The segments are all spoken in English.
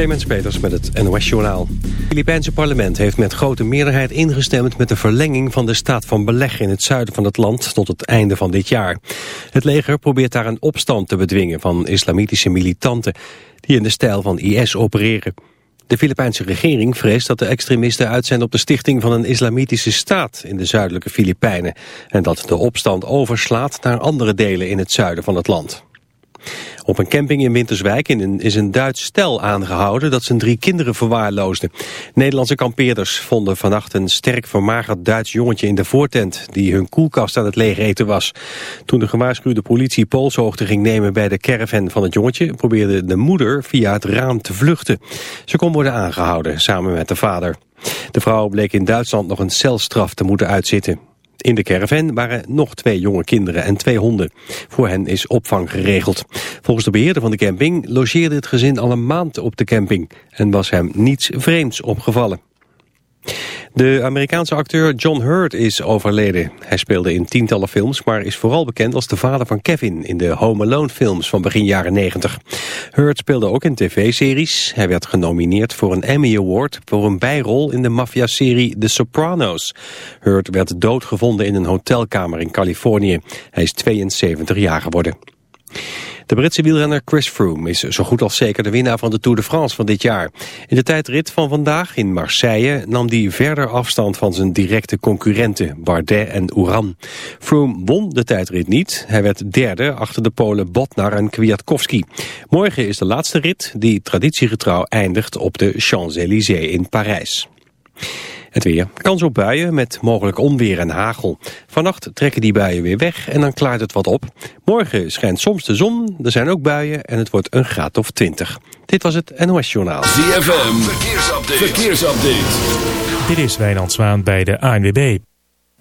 Clemens Peters met het NOS-journaal. Het Filipijnse parlement heeft met grote meerderheid ingestemd... met de verlenging van de staat van beleg in het zuiden van het land... tot het einde van dit jaar. Het leger probeert daar een opstand te bedwingen... van islamitische militanten die in de stijl van IS opereren. De Filipijnse regering vreest dat de extremisten uit zijn op de stichting van een islamitische staat in de zuidelijke Filipijnen en dat de opstand overslaat naar andere delen in het zuiden van het land. Op een camping in Winterswijk is een Duits stel aangehouden dat zijn drie kinderen verwaarloosde. Nederlandse kampeerders vonden vannacht een sterk vermagerd Duits jongetje in de voortent die hun koelkast aan het leegeten was. Toen de gewaarschuwde politie polshoogte ging nemen bij de caravan van het jongetje probeerde de moeder via het raam te vluchten. Ze kon worden aangehouden samen met de vader. De vrouw bleek in Duitsland nog een celstraf te moeten uitzitten. In de caravan waren nog twee jonge kinderen en twee honden. Voor hen is opvang geregeld. Volgens de beheerder van de camping logeerde het gezin al een maand op de camping... en was hem niets vreemds opgevallen. De Amerikaanse acteur John Hurt is overleden. Hij speelde in tientallen films, maar is vooral bekend als de vader van Kevin in de Home Alone films van begin jaren 90. Hurt speelde ook in tv-series. Hij werd genomineerd voor een Emmy Award voor een bijrol in de maffiaserie The Sopranos. Hurt werd doodgevonden in een hotelkamer in Californië. Hij is 72 jaar geworden. De Britse wielrenner Chris Froome is zo goed als zeker de winnaar van de Tour de France van dit jaar. In de tijdrit van vandaag in Marseille nam hij verder afstand van zijn directe concurrenten Bardet en Uran. Froome won de tijdrit niet. Hij werd derde achter de Polen Botnar en Kwiatkowski. Morgen is de laatste rit die traditiegetrouw eindigt op de Champs-Élysées in Parijs. Het weer. Kans op buien met mogelijk onweer en hagel. Vannacht trekken die buien weer weg en dan klaart het wat op. Morgen schijnt soms de zon, er zijn ook buien en het wordt een graad of 20. Dit was het NOS Journaal. ZFM, verkeersupdate. verkeersupdate. Dit is Wijnand Zwaan bij de ANWB.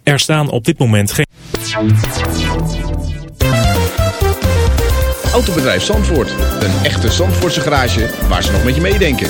Er staan op dit moment geen... Autobedrijf Zandvoort. Een echte Zandvoortse garage waar ze nog met je meedenken.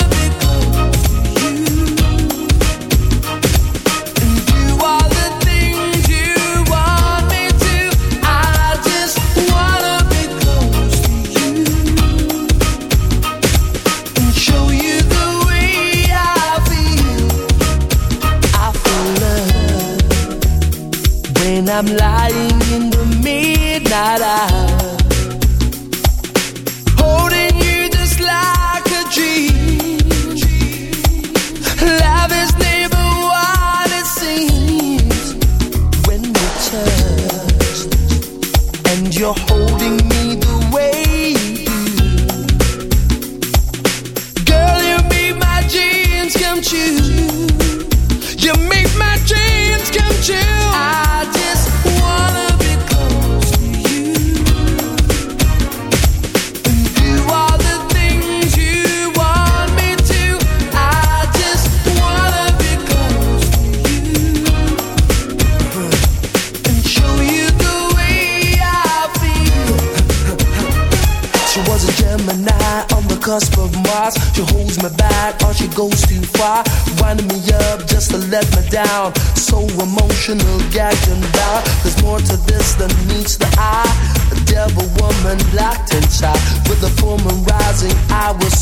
I'm lying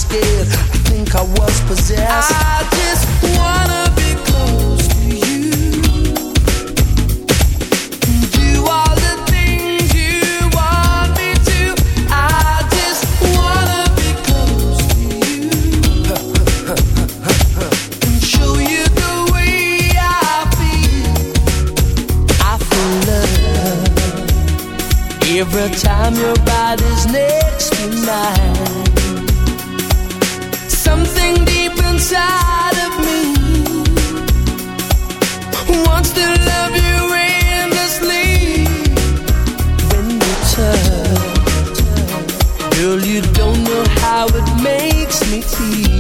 scared. I think I was possessed. I just wanna be close to you. Do all the things you want me to. I just wanna be close to you. And show you the way I feel. I feel love every time your body's next to mine. Girl, you don't know how it makes me feel.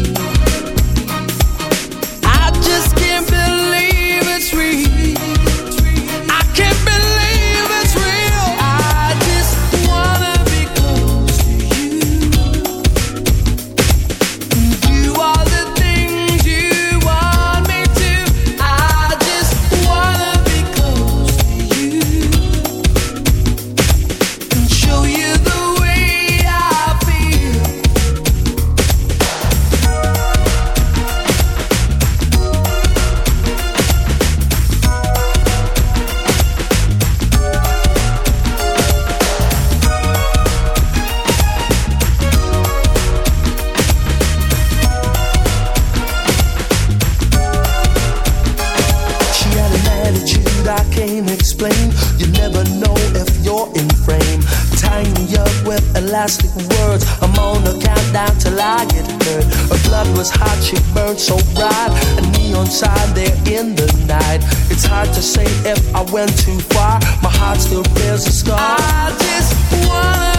Went too far. My heart still bears a scar. I just wanna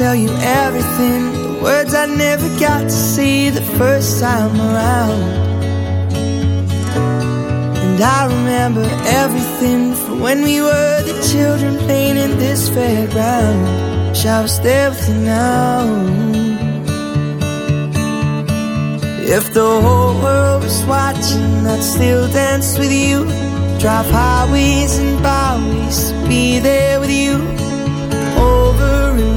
Tell you everything. The words I never got to see the first time around. And I remember everything from when we were the children playing in this fairground. Wish I was with you now. If the whole world was watching, I'd still dance with you. Drive highways and byways be there with you.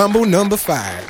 Mambo number five.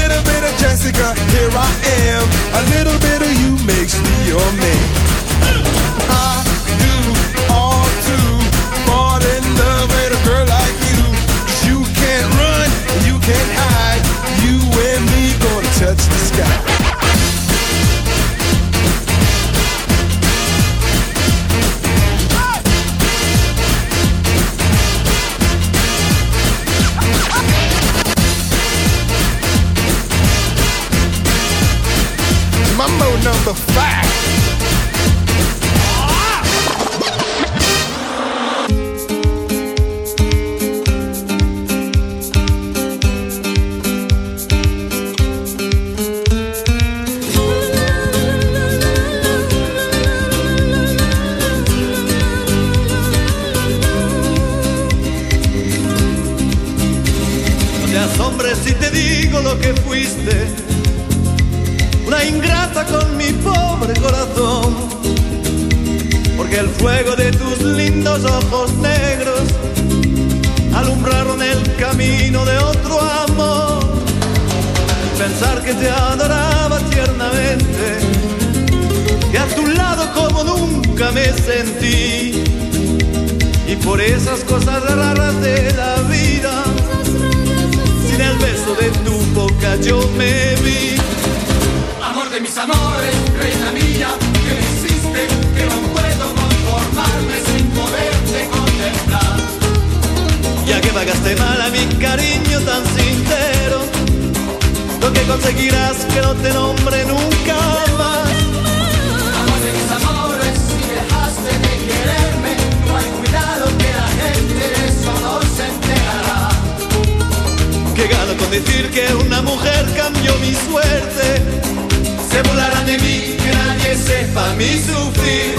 Sepa mi sufrir.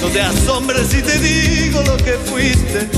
No te asombres si te digo lo que fuiste.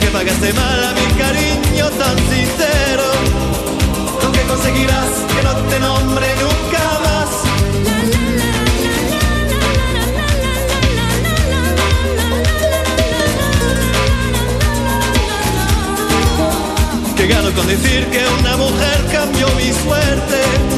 que pagaste mal a mi cariño tan sincero. Aunque conseguirás que no te nombre nunca más. Que gano con decir que una mujer cambió mi suerte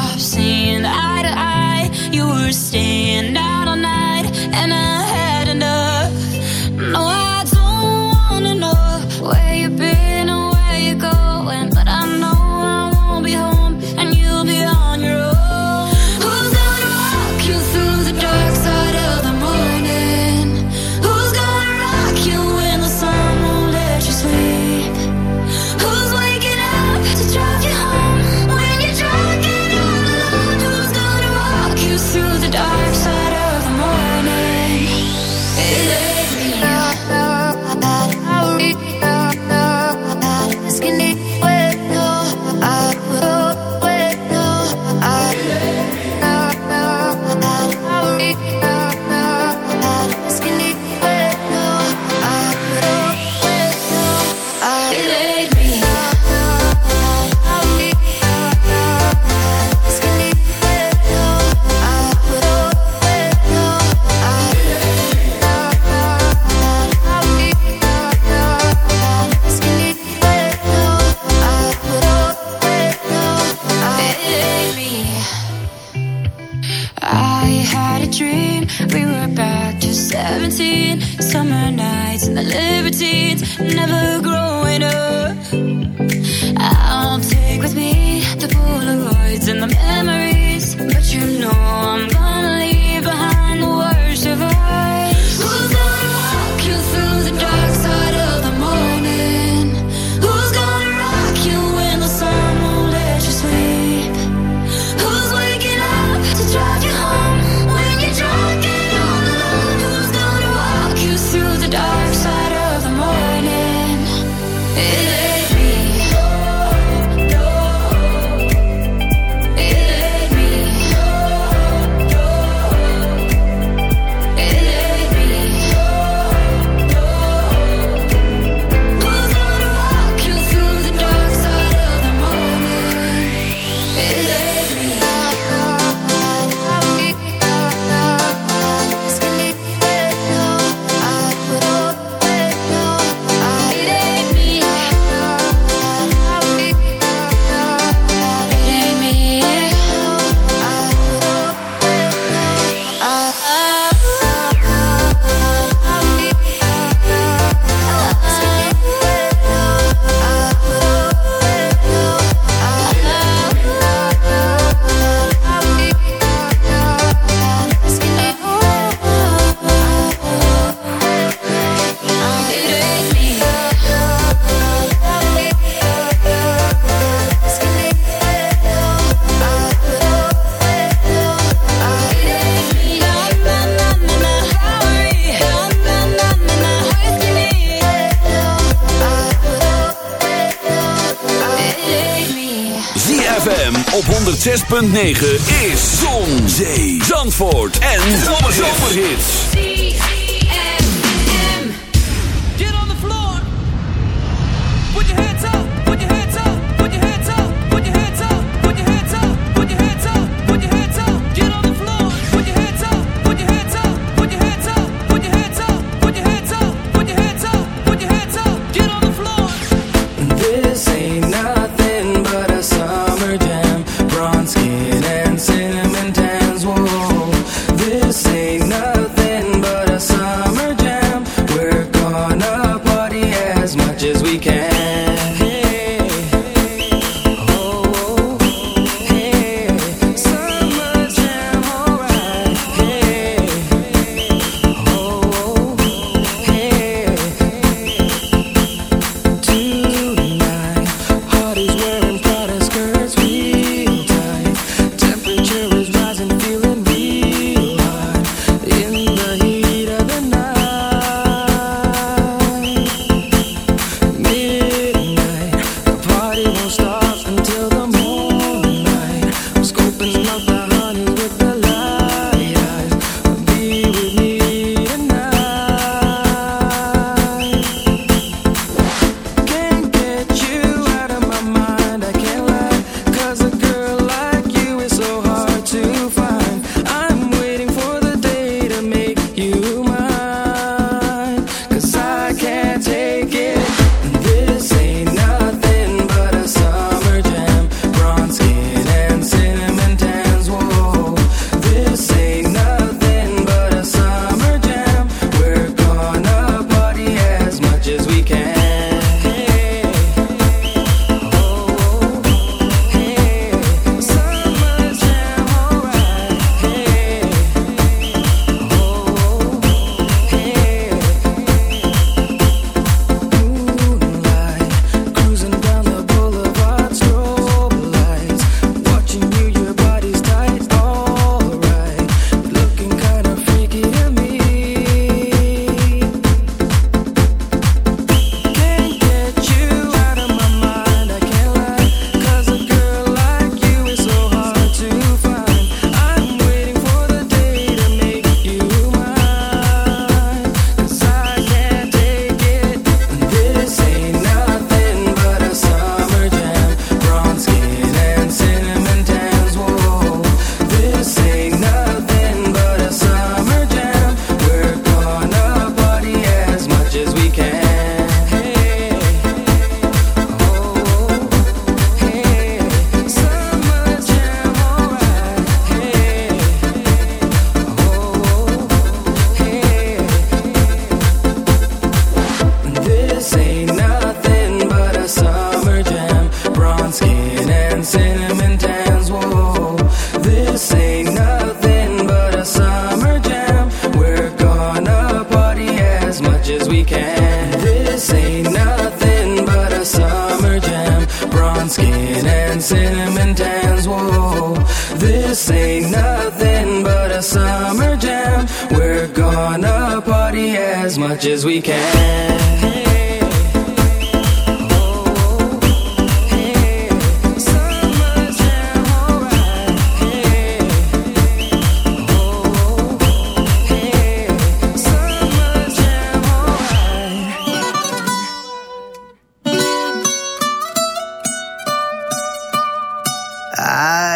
106.9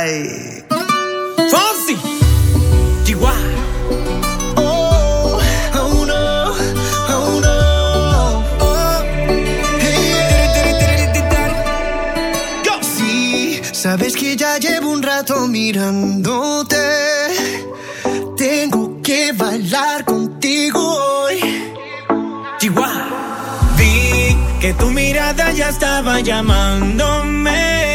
Oh. Hey. Sí, sabes que ya llevo un rato mirándote. Tengo que bailar contigo hoy. Chihuahua. Vi que tu mirada ya estaba llamándome.